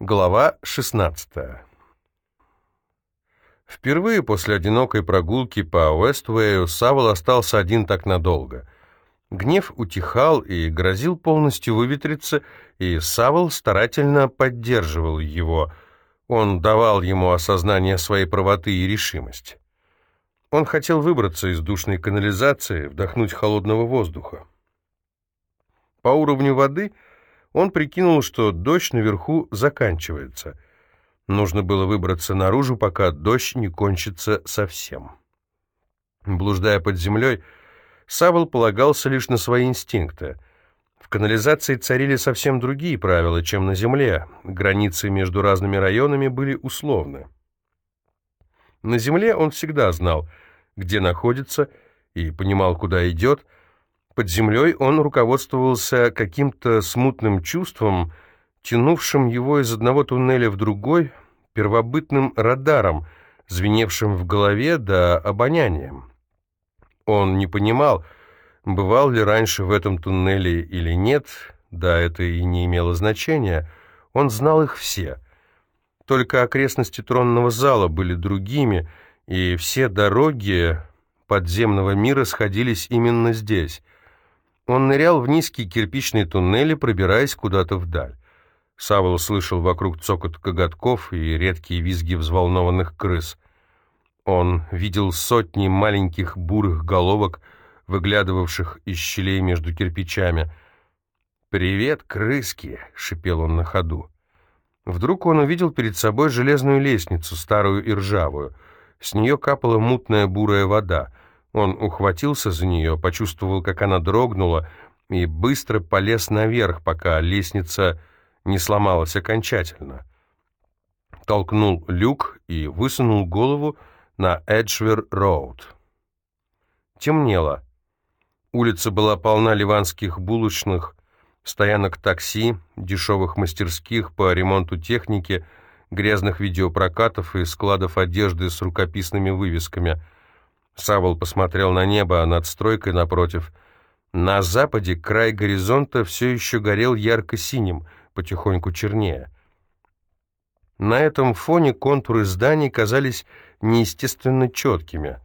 Глава 16 Впервые после одинокой прогулки по Уэствею Савол остался один так надолго. Гнев утихал и грозил полностью выветриться, и Савол старательно поддерживал его. Он давал ему осознание своей правоты и решимость. Он хотел выбраться из душной канализации, вдохнуть холодного воздуха. По уровню воды — он прикинул, что дождь наверху заканчивается. Нужно было выбраться наружу, пока дождь не кончится совсем. Блуждая под землей, Савол полагался лишь на свои инстинкты. В канализации царили совсем другие правила, чем на земле. Границы между разными районами были условны. На земле он всегда знал, где находится, и понимал, куда идет — под землей он руководствовался каким-то смутным чувством, тянувшим его из одного туннеля в другой, первобытным радаром, звеневшим в голове да обонянием. Он не понимал, бывал ли раньше в этом туннеле или нет, да это и не имело значения, он знал их все. Только окрестности тронного зала были другими, и все дороги подземного мира сходились именно здесь — он нырял в низкие кирпичные туннели, пробираясь куда-то вдаль. Савол слышал вокруг цокот коготков и редкие визги взволнованных крыс. Он видел сотни маленьких бурых головок, выглядывавших из щелей между кирпичами. «Привет, крыски!» — шипел он на ходу. Вдруг он увидел перед собой железную лестницу, старую и ржавую. С нее капала мутная бурая вода. Он ухватился за нее, почувствовал, как она дрогнула, и быстро полез наверх, пока лестница не сломалась окончательно. Толкнул люк и высунул голову на Эджвер-Роуд. Темнело. Улица была полна ливанских булочных, стоянок такси, дешевых мастерских по ремонту техники, грязных видеопрокатов и складов одежды с рукописными вывесками – Савол посмотрел на небо, а над стройкой напротив. На западе край горизонта все еще горел ярко-синим, потихоньку чернее. На этом фоне контуры зданий казались неестественно четкими.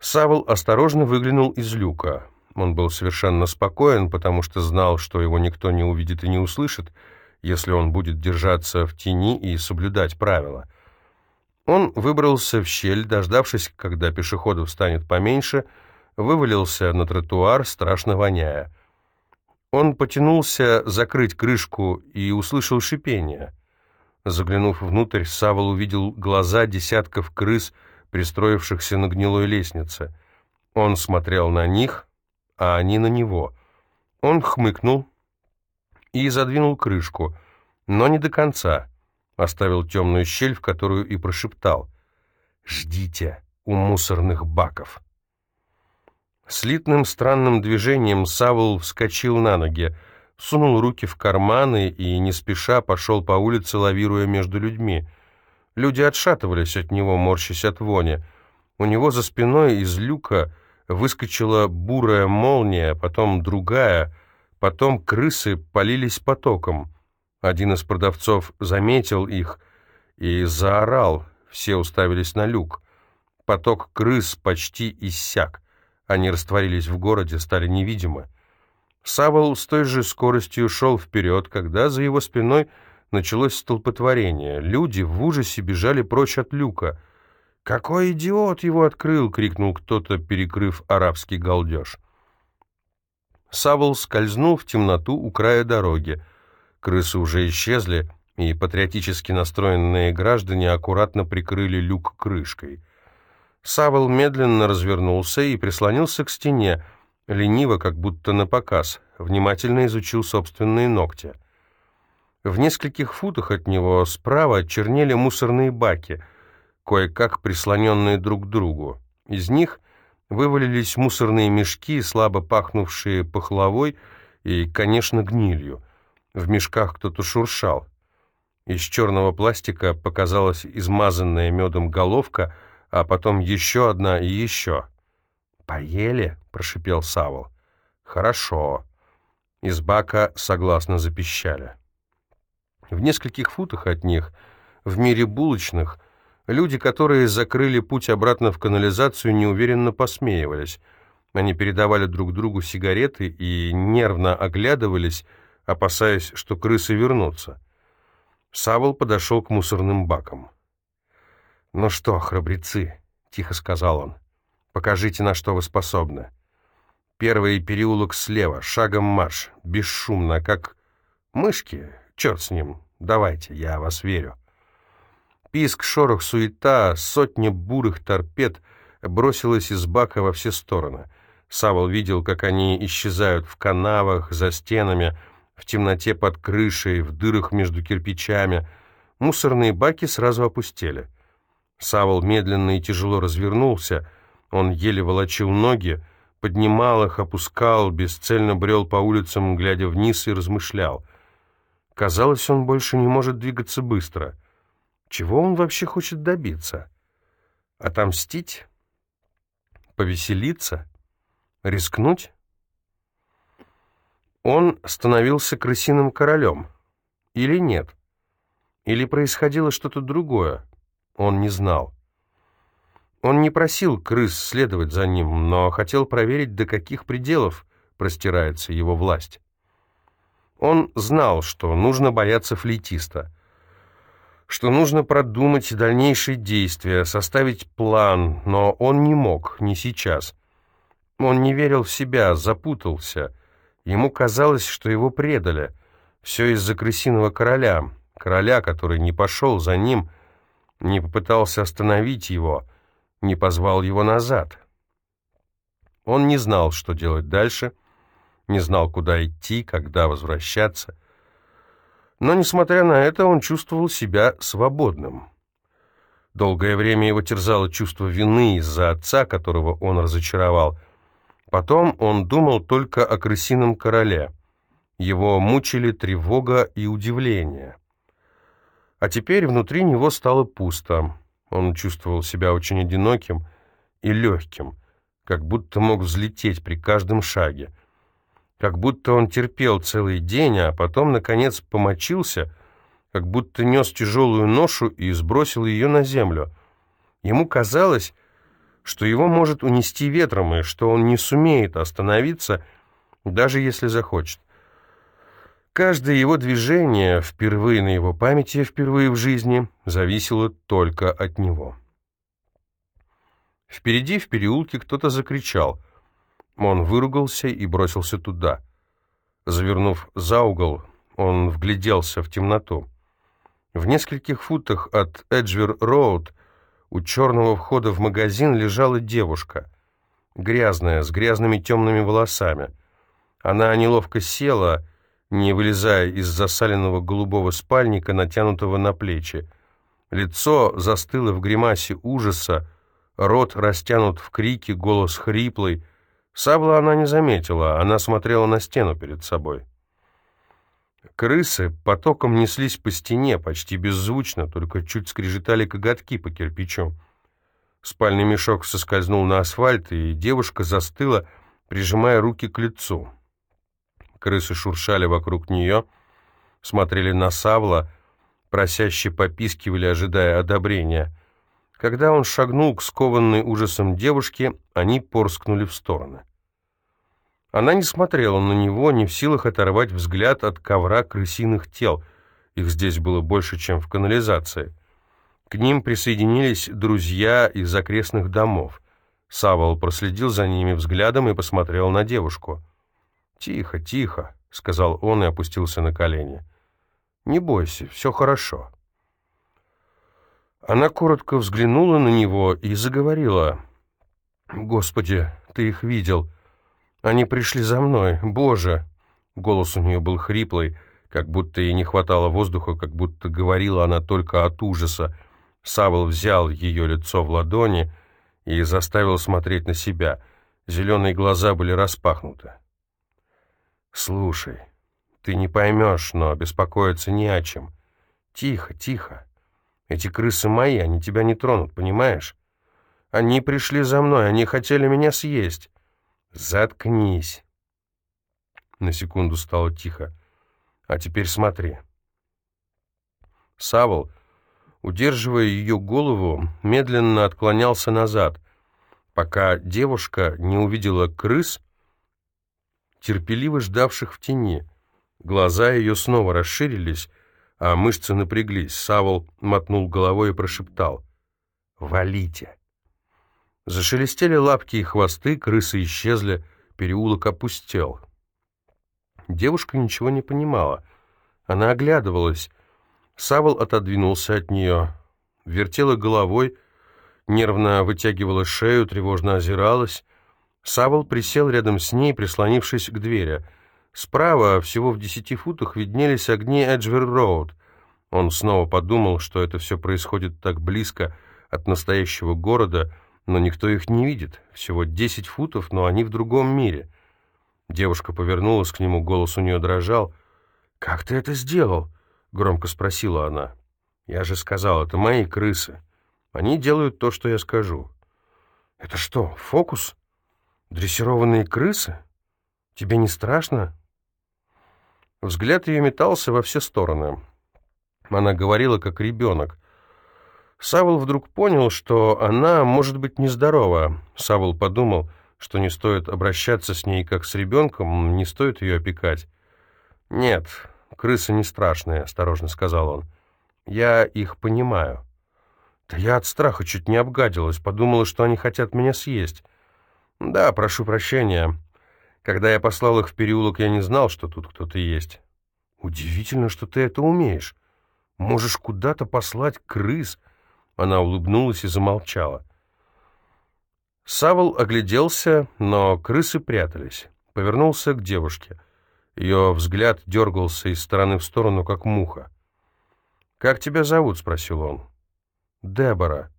Савол осторожно выглянул из люка. Он был совершенно спокоен, потому что знал, что его никто не увидит и не услышит, если он будет держаться в тени и соблюдать правила — он выбрался в щель, дождавшись, когда пешеходов станет поменьше, вывалился на тротуар, страшно воняя. Он потянулся закрыть крышку и услышал шипение. Заглянув внутрь, Савол увидел глаза десятков крыс, пристроившихся на гнилой лестнице. Он смотрел на них, а они на него. Он хмыкнул и задвинул крышку, но не до конца — Оставил темную щель, в которую и прошептал. «Ждите у мусорных баков». Слитным странным движением Савл вскочил на ноги, сунул руки в карманы и не спеша пошел по улице, лавируя между людьми. Люди отшатывались от него, морщась от вони. У него за спиной из люка выскочила бурая молния, потом другая, потом крысы полились потоком. Один из продавцов заметил их и заорал, все уставились на люк. Поток крыс почти иссяк. Они растворились в городе, стали невидимы. Савол с той же скоростью шел вперед, когда за его спиной началось столпотворение. Люди в ужасе бежали прочь от люка. «Какой идиот его открыл!» — крикнул кто-то, перекрыв арабский галдеж. Савол скользнул в темноту у края дороги. Крысы уже исчезли, и патриотически настроенные граждане аккуратно прикрыли люк крышкой. Савол медленно развернулся и прислонился к стене, лениво, как будто на показ, внимательно изучил собственные ногти. В нескольких футах от него справа чернели мусорные баки, кое-как прислоненные друг к другу. Из них вывалились мусорные мешки, слабо пахнувшие пахлавой и, конечно, гнилью. В мешках кто-то шуршал. Из черного пластика показалась измазанная медом головка, а потом еще одна и еще. «Поели?» — прошипел Савол. «Хорошо». Из бака согласно запищали. В нескольких футах от них, в мире булочных, люди, которые закрыли путь обратно в канализацию, неуверенно посмеивались. Они передавали друг другу сигареты и нервно оглядывались, опасаясь, что крысы вернутся. Савол подошел к мусорным бакам. «Ну что, храбрецы», — тихо сказал он, — «покажите, на что вы способны». Первый переулок слева, шагом марш, бесшумно, как мышки, черт с ним, давайте, я вас верю. Писк, шорох, суета, сотня бурых торпед бросилась из бака во все стороны. Савол видел, как они исчезают в канавах, за стенами, в темноте под крышей, в дырах между кирпичами. Мусорные баки сразу опустели. Савол медленно и тяжело развернулся, он еле волочил ноги, поднимал их, опускал, бесцельно брел по улицам, глядя вниз и размышлял. Казалось, он больше не может двигаться быстро. Чего он вообще хочет добиться? Отомстить? Повеселиться? Рискнуть? Он становился крысиным королем. Или нет? Или происходило что-то другое? Он не знал. Он не просил крыс следовать за ним, но хотел проверить, до каких пределов простирается его власть. Он знал, что нужно бояться флейтиста, что нужно продумать дальнейшие действия, составить план, но он не мог, не сейчас. Он не верил в себя, запутался. Ему казалось, что его предали. Все из-за крысиного короля, короля, который не пошел за ним, — не попытался остановить его, не позвал его назад. Он не знал, что делать дальше, не знал, куда идти, когда возвращаться. Но, несмотря на это, он чувствовал себя свободным. Долгое время его терзало чувство вины из-за отца, которого он разочаровал. Потом он думал только о крысином короле. Его мучили тревога и удивление. А теперь внутри него стало пусто. Он чувствовал себя очень одиноким и легким, как будто мог взлететь при каждом шаге. Как будто он терпел целый день, а потом, наконец, помочился, как будто нес тяжелую ношу и сбросил ее на землю. Ему казалось, что его может унести ветром, и что он не сумеет остановиться, даже если захочет. Каждое его движение, впервые на его памяти, впервые в жизни, зависело только от него. Впереди, в переулке, кто-то закричал. Он выругался и бросился туда. Завернув за угол, он вгляделся в темноту. В нескольких футах от Эджвер-Роуд у черного входа в магазин лежала девушка, грязная, с грязными темными волосами. Она неловко села не вылезая из засаленного голубого спальника, натянутого на плечи. Лицо застыло в гримасе ужаса, рот растянут в крике, голос хриплый. Сабла она не заметила, она смотрела на стену перед собой. Крысы потоком неслись по стене, почти беззвучно, только чуть скрежетали коготки по кирпичу. Спальный мешок соскользнул на асфальт, и девушка застыла, прижимая руки к лицу. Крысы шуршали вокруг нее, смотрели на Савла, просяще попискивали, ожидая одобрения. Когда он шагнул к скованной ужасом девушке, они порскнули в стороны. Она не смотрела на него, не в силах оторвать взгляд от ковра крысиных тел. Их здесь было больше, чем в канализации. К ним присоединились друзья из окрестных домов. Савол проследил за ними взглядом и посмотрел на девушку. «Тихо, тихо», — сказал он и опустился на колени. «Не бойся, все хорошо». Она коротко взглянула на него и заговорила. «Господи, ты их видел. Они пришли за мной. Боже!» Голос у нее был хриплый, как будто ей не хватало воздуха, как будто говорила она только от ужаса. Савол взял ее лицо в ладони и заставил смотреть на себя. Зеленые глаза были распахнуты. «Слушай, ты не поймешь, но беспокоиться не о чем. Тихо, тихо. Эти крысы мои, они тебя не тронут, понимаешь? Они пришли за мной, они хотели меня съесть. Заткнись». На секунду стало тихо. «А теперь смотри». Савол, удерживая ее голову, медленно отклонялся назад, пока девушка не увидела крыс, терпеливо ждавших в тени. Глаза ее снова расширились, а мышцы напряглись. Савол мотнул головой и прошептал «Валите!». Зашелестели лапки и хвосты, крысы исчезли, переулок опустел. Девушка ничего не понимала. Она оглядывалась. Савол отодвинулся от нее, вертела головой, нервно вытягивала шею, тревожно озиралась. Савол присел рядом с ней, прислонившись к двери. Справа, всего в десяти футах, виднелись огни Эджвер-Роуд. Он снова подумал, что это все происходит так близко от настоящего города, но никто их не видит. Всего десять футов, но они в другом мире. Девушка повернулась к нему, голос у нее дрожал. «Как ты это сделал?» — громко спросила она. «Я же сказал, это мои крысы. Они делают то, что я скажу». «Это что, фокус? Дрессированные крысы? Тебе не страшно?» Взгляд ее метался во все стороны. Она говорила, как ребенок. Савол вдруг понял, что она может быть нездорова. Савол подумал, что не стоит обращаться с ней как с ребенком, не стоит ее опекать. «Нет, крысы не страшные», — осторожно сказал он. «Я их понимаю». «Да я от страха чуть не обгадилась, подумала, что они хотят меня съесть». «Да, прошу прощения. Когда я послал их в переулок, я не знал, что тут кто-то есть». «Удивительно, что ты это умеешь. Можешь куда-то послать крыс». Она улыбнулась и замолчала. Савол огляделся, но крысы прятались. Повернулся к девушке. Ее взгляд дергался из стороны в сторону, как муха. «Как тебя зовут?» — спросил он. «Дебора».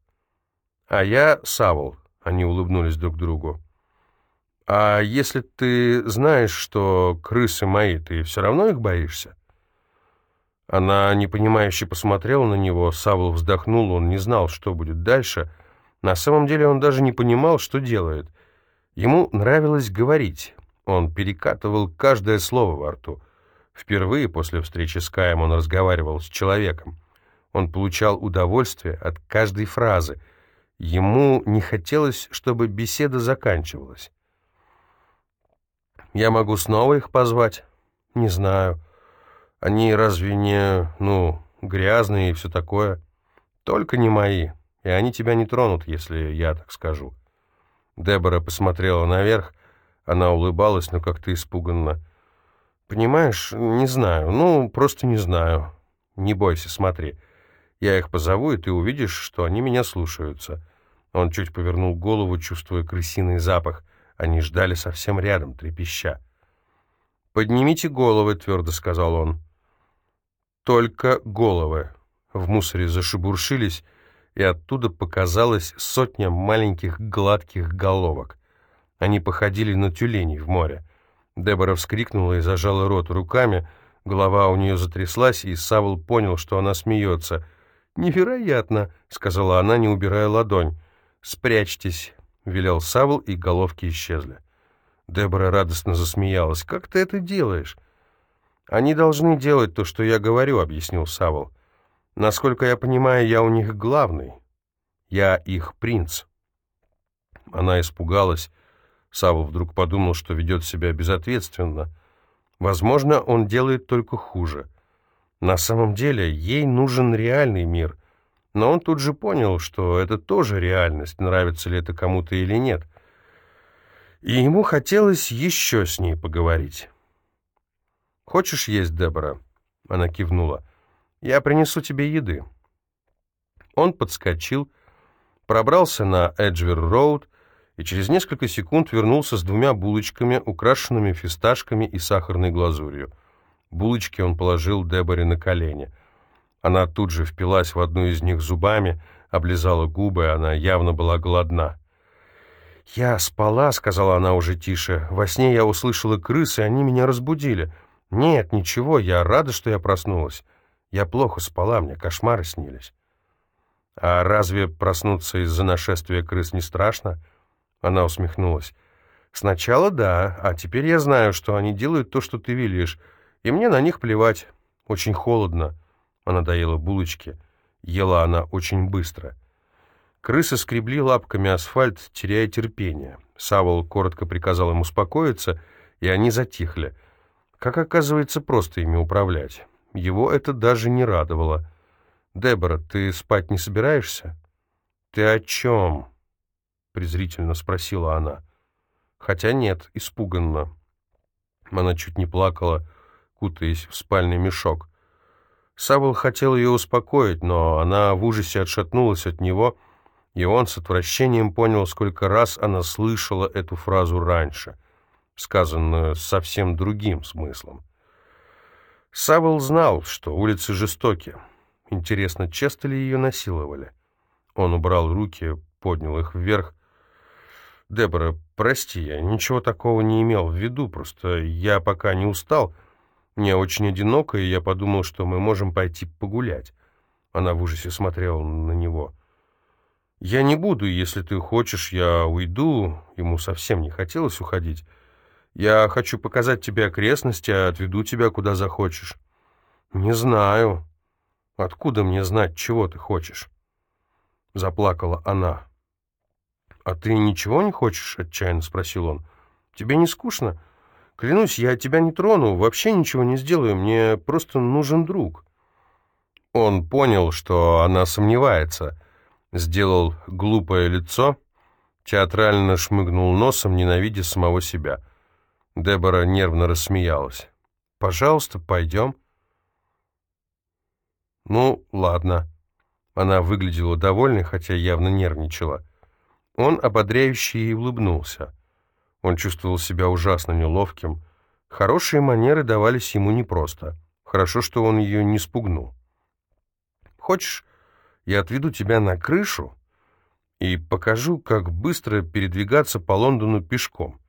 «А я Савол», — они улыбнулись друг другу. «А если ты знаешь, что крысы мои, ты все равно их боишься?» Она непонимающе посмотрела на него, Савол вздохнул, он не знал, что будет дальше. На самом деле он даже не понимал, что делает. Ему нравилось говорить. Он перекатывал каждое слово во рту. Впервые после встречи с Каем он разговаривал с человеком. Он получал удовольствие от каждой фразы. Ему не хотелось, чтобы беседа заканчивалась. «Я могу снова их позвать?» «Не знаю». Они разве не, ну, грязные и все такое? Только не мои, и они тебя не тронут, если я так скажу». Дебора посмотрела наверх, она улыбалась, но как-то испуганно. «Понимаешь, не знаю, ну, просто не знаю. Не бойся, смотри. Я их позову, и ты увидишь, что они меня слушаются». Он чуть повернул голову, чувствуя крысиный запах. Они ждали совсем рядом, трепеща. «Поднимите головы», — твердо сказал он только головы. В мусоре зашебуршились, и оттуда показалась сотня маленьких гладких головок. Они походили на тюленей в море. Дебора вскрикнула и зажала рот руками, голова у нее затряслась, и Савл понял, что она смеется. «Невероятно!» — сказала она, не убирая ладонь. «Спрячьтесь!» — велел Савл, и головки исчезли. Дебора радостно засмеялась. «Как ты это делаешь?» «Они должны делать то, что я говорю», — объяснил Савол. «Насколько я понимаю, я у них главный. Я их принц». Она испугалась. Савол вдруг подумал, что ведет себя безответственно. Возможно, он делает только хуже. На самом деле, ей нужен реальный мир. Но он тут же понял, что это тоже реальность, нравится ли это кому-то или нет. И ему хотелось еще с ней поговорить. «Хочешь есть, Дебора?» Она кивнула. «Я принесу тебе еды». Он подскочил, пробрался на Эджвер-Роуд и через несколько секунд вернулся с двумя булочками, украшенными фисташками и сахарной глазурью. Булочки он положил Деборе на колени. Она тут же впилась в одну из них зубами, облизала губы, она явно была голодна. «Я спала», — сказала она уже тише. «Во сне я услышала крысы, они меня разбудили. «Нет, ничего, я рада, что я проснулась. Я плохо спала, мне кошмары снились». «А разве проснуться из-за нашествия крыс не страшно?» Она усмехнулась. «Сначала да, а теперь я знаю, что они делают то, что ты велишь, и мне на них плевать. Очень холодно. Она доела булочки. Ела она очень быстро. Крысы скребли лапками асфальт, теряя терпение. Савол коротко приказал им успокоиться, и они затихли. Как оказывается, просто ими управлять. Его это даже не радовало. «Дебора, ты спать не собираешься?» «Ты о чем?» — презрительно спросила она. Хотя нет, испуганно. Она чуть не плакала, кутаясь в спальный мешок. Савол хотел ее успокоить, но она в ужасе отшатнулась от него, и он с отвращением понял, сколько раз она слышала эту фразу раньше, сказанную совсем другим смыслом. Савол знал, что улицы жестоки. Интересно, часто ли ее насиловали? Он убрал руки, поднял их вверх. «Дебора, прости, я ничего такого не имел в виду, просто я пока не устал. Мне очень одиноко, и я подумал, что мы можем пойти погулять». Она в ужасе смотрела на него. «Я не буду, если ты хочешь, я уйду». Ему совсем не хотелось уходить. «Я хочу показать тебе окрестности, а отведу тебя, куда захочешь». «Не знаю. Откуда мне знать, чего ты хочешь?» Заплакала она. «А ты ничего не хочешь?» — отчаянно спросил он. «Тебе не скучно? Клянусь, я тебя не трону, вообще ничего не сделаю, мне просто нужен друг». Он понял, что она сомневается — сделал глупое лицо, театрально шмыгнул носом, ненавидя самого себя. Дебора нервно рассмеялась. «Пожалуйста, пойдем». «Ну, ладно». Она выглядела довольной, хотя явно нервничала. Он ободряюще ей улыбнулся. Он чувствовал себя ужасно неловким. Хорошие манеры давались ему непросто. Хорошо, что он ее не спугнул. «Хочешь, я отведу тебя на крышу и покажу, как быстро передвигаться по Лондону пешком.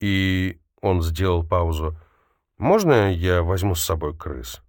И он сделал паузу. Можно я возьму с собой крыс?